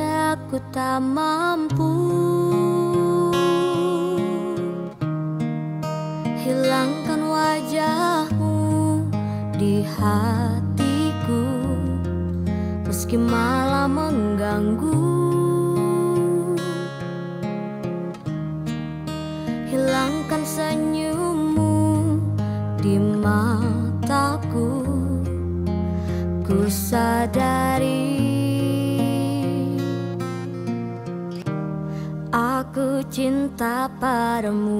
aku tak mampu. Hilangkan wajahmu di hatiku Meski malah mengganggu. Hilangkan senyummu di mataku Ku sadari cinta padamu.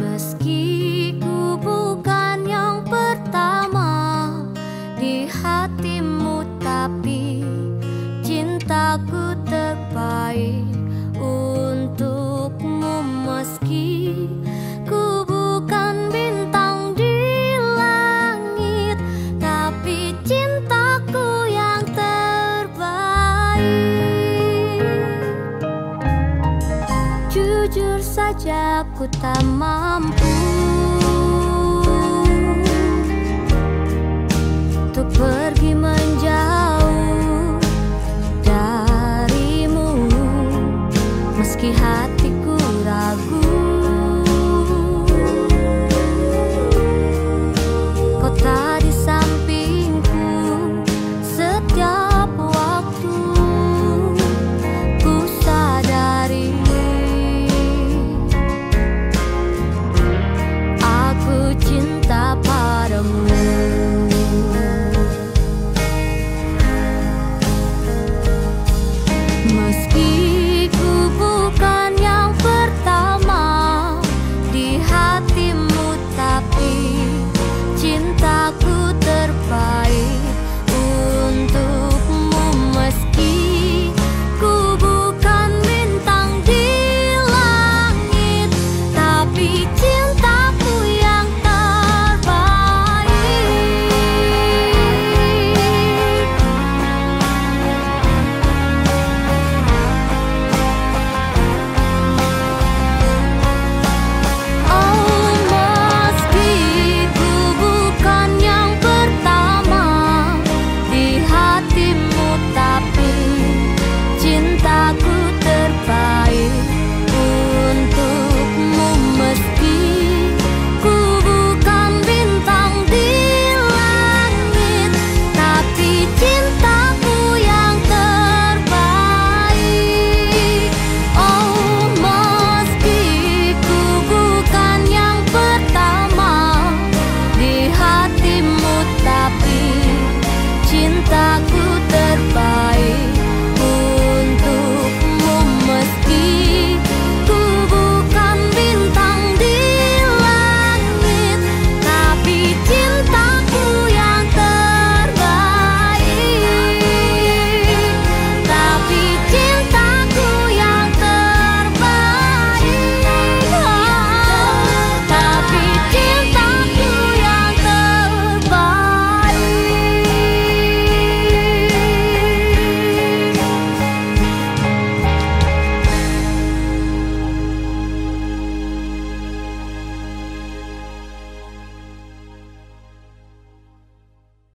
Meski ku bukan yang pertama di hatimu Tapi cintaku terbaik Jujur saja ku tak mampu Untuk pergi menjauh darimu. Meski hatiku ragu.